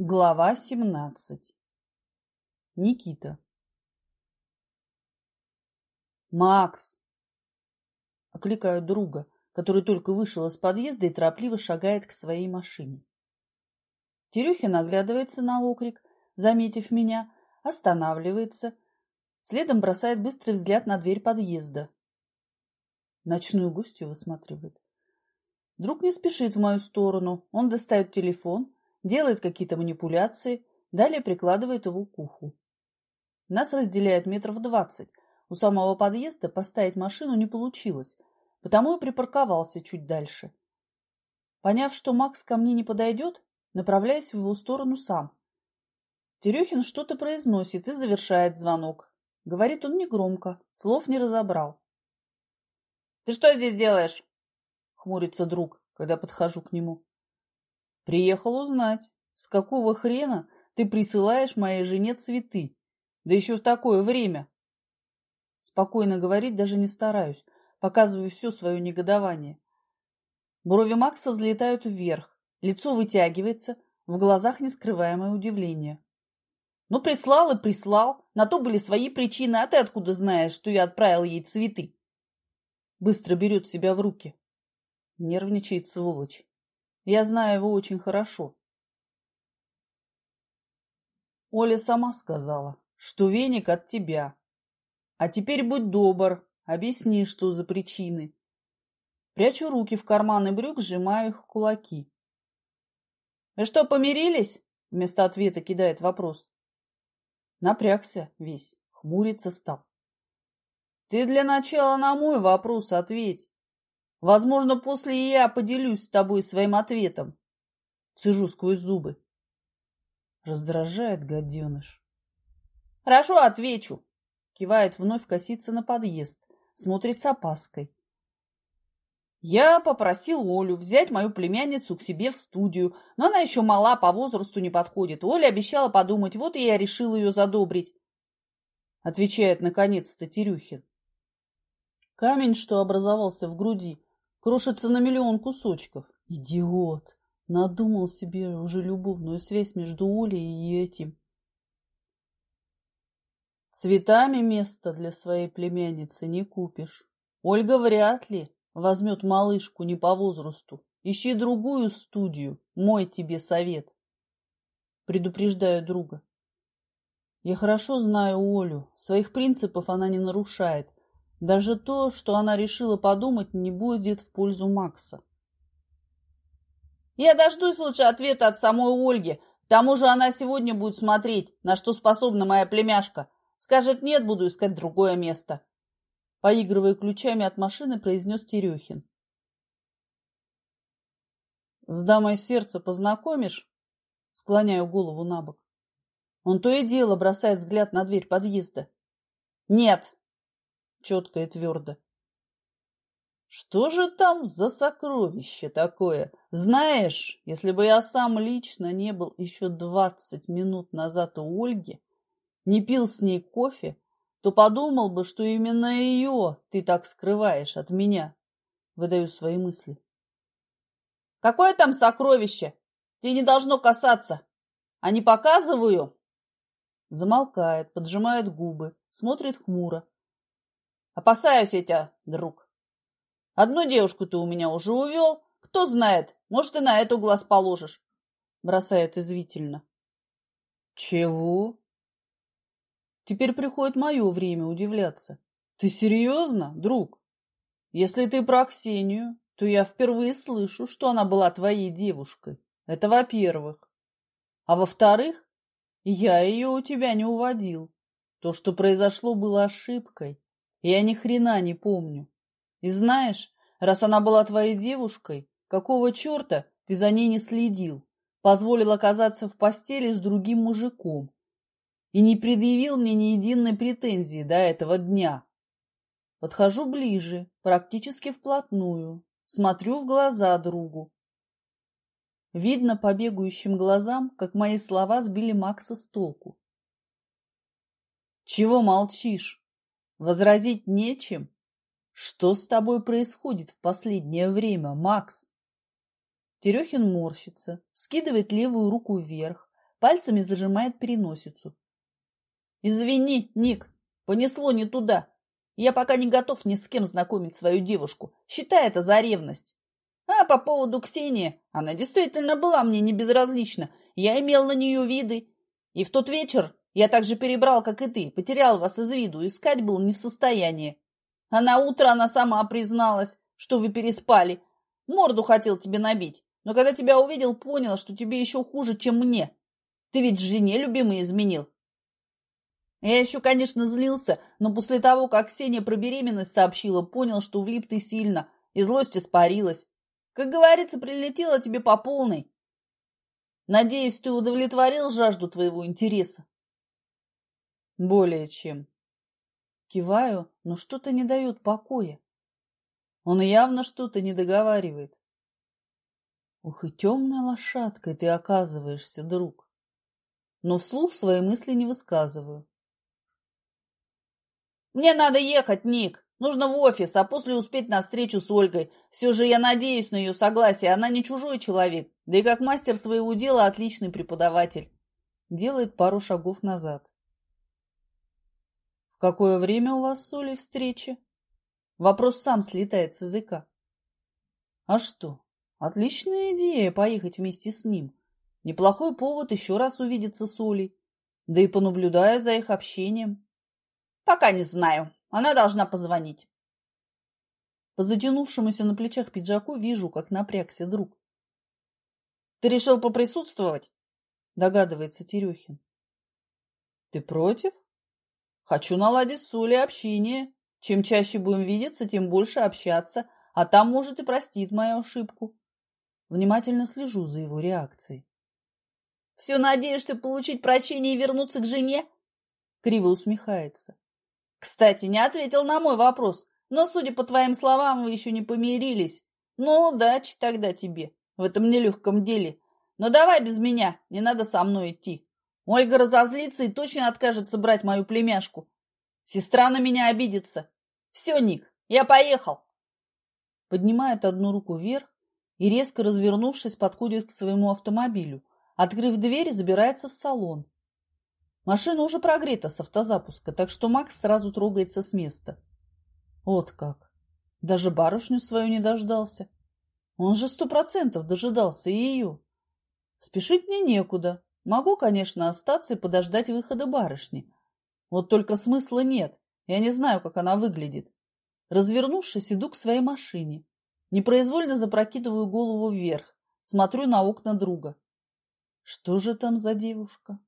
Глава 17. Никита. «Макс!» – окликаю друга, который только вышел из подъезда и торопливо шагает к своей машине. Терехин оглядывается на окрик, заметив меня, останавливается, следом бросает быстрый взгляд на дверь подъезда. Ночную гостью высматривает. Друг не спешит в мою сторону, он достает телефон – делает какие-то манипуляции, далее прикладывает его к уху. Нас разделяет метров двадцать. У самого подъезда поставить машину не получилось, потому и припарковался чуть дальше. Поняв, что Макс ко мне не подойдет, направляюсь в его сторону сам. Терехин что-то произносит и завершает звонок. Говорит он негромко, слов не разобрал. «Ты что здесь делаешь?» — хмурится друг, когда подхожу к нему. Приехал узнать, с какого хрена ты присылаешь моей жене цветы, да еще в такое время. Спокойно говорить даже не стараюсь, показываю все свое негодование. Брови Макса взлетают вверх, лицо вытягивается, в глазах нескрываемое удивление. Ну, прислал и прислал, на то были свои причины, а ты откуда знаешь, что я отправил ей цветы? Быстро берет себя в руки. Нервничает сволочь. Я знаю его очень хорошо. Оля сама сказала, что веник от тебя. А теперь будь добр, объясни, что за причины. Прячу руки в карманы брюк, сжимаю их в кулаки. «Вы что, помирились?» Вместо ответа кидает вопрос. Напрягся весь, хмуриться стал. «Ты для начала на мой вопрос ответь. Возможно, после я поделюсь с тобой своим ответом. Цежу сквозь зубы. Раздражает гаденыш. Хорошо, отвечу. Кивает вновь косится на подъезд. Смотрит с опаской. Я попросил Олю взять мою племянницу к себе в студию, но она еще мала, по возрасту не подходит. Оля обещала подумать, вот и я решил ее задобрить. Отвечает наконец-то Терюхин. Камень, что образовался в груди, Крошится на миллион кусочков. Идиот! Надумал себе уже любовную связь между Олей и этим. Цветами место для своей племянницы не купишь. Ольга вряд ли возьмет малышку не по возрасту. Ищи другую студию, мой тебе совет. Предупреждаю друга. Я хорошо знаю Олю, своих принципов она не нарушает, даже то, что она решила подумать, не будет в пользу Макса. Я дождусь лучше ответа от самой Ольги. К тому же она сегодня будет смотреть, на что способна моя племяшка. Скажет нет, буду искать другое место. Поигрывая ключами от машины, произнес Терехин. С дамой сердца познакомишь? Склоняю голову на бок. Он то и дело бросает взгляд на дверь подъезда. Нет, четко и твердо. Что же там за сокровище такое? Знаешь, если бы я сам лично не был еще двадцать минут назад у Ольги, не пил с ней кофе, то подумал бы, что именно ее ты так скрываешь от меня. Выдаю свои мысли. Какое там сокровище? Тебе не должно касаться. А не показываю? Замолкает, поджимает губы, смотрит хмуро. Опасаюсь я тебя, друг. Одну девушку ты у меня уже увел. Кто знает, может, и на эту глаз положишь. Бросает извительно. Чего? Теперь приходит мое время удивляться. Ты серьезно, друг? Если ты про Ксению, то я впервые слышу, что она была твоей девушкой. Это во-первых. А во-вторых, я ее у тебя не уводил. То, что произошло, было ошибкой. Я ни хрена не помню. И знаешь, раз она была твоей девушкой, какого черта ты за ней не следил, позволил оказаться в постели с другим мужиком и не предъявил мне ни единой претензии до этого дня? Подхожу ближе, практически вплотную, смотрю в глаза другу. Видно по бегающим глазам, как мои слова сбили Макса с толку. «Чего молчишь?» Возразить нечем. Что с тобой происходит в последнее время, Макс? Терехин морщится, скидывает левую руку вверх, пальцами зажимает переносицу. «Извини, Ник, понесло не туда. Я пока не готов ни с кем знакомить свою девушку. Считай это за ревность. А по поводу Ксении, она действительно была мне не безразлична. Я имел на нее виды. И в тот вечер я так же перебрал, как и ты, потерял вас из виду, искать был не в состоянии. А на утро она сама призналась, что вы переспали. Морду хотел тебе набить, но когда тебя увидел, понял, что тебе еще хуже, чем мне. Ты ведь жене любимой изменил. Я еще, конечно, злился, но после того, как Ксения про беременность сообщила, понял, что влип ты сильно, и злость испарилась. Как говорится, прилетела тебе по полной. Надеюсь, ты удовлетворил жажду твоего интереса. Более чем. Киваю, но что-то не дает покоя. Он явно что-то не договаривает. Ух и темной лошадкой ты оказываешься, друг. Но вслух свои мысли не высказываю. Мне надо ехать, Ник. Нужно в офис, а после успеть на встречу с Ольгой. Все же я надеюсь на ее согласие. Она не чужой человек. Да и как мастер своего дела отличный преподаватель. Делает пару шагов назад. Какое время у вас с Олей встреча? Вопрос сам слетает с языка. А что? Отличная идея поехать вместе с ним. Неплохой повод еще раз увидеться с Олей. Да и понаблюдая за их общением. Пока не знаю. Она должна позвонить. По затянувшемуся на плечах пиджаку вижу, как напрягся друг. Ты решил поприсутствовать? Догадывается Терехин. Ты против? Хочу наладить с Олей общение. Чем чаще будем видеться, тем больше общаться, а там, может, и простит мою ошибку. Внимательно слежу за его реакцией. «Все надеешься получить прощение и вернуться к жене?» Криво усмехается. Кстати, не ответил на мой вопрос, но, судя по твоим словам, вы еще не помирились. Ну, удачи тогда тебе в этом нелегком деле. Но давай без меня, не надо со мной идти. Ольга разозлится и точно откажется брать мою племяшку. Сестра на меня обидится. Все, Ник, я поехал. Поднимает одну руку вверх и, резко развернувшись, подходит к своему автомобилю. Открыв дверь, забирается в салон. Машина уже прогрета с автозапуска, так что Макс сразу трогается с места. Вот как. Даже барышню свою не дождался. Он же сто процентов дожидался и ее. Спешить мне некуда. Могу, конечно, остаться и подождать выхода барышни. Вот только смысла нет. Я не знаю, как она выглядит. Развернувшись, иду к своей машине. Непроизвольно запрокидываю голову вверх. Смотрю на окна друга. Что же там за девушка?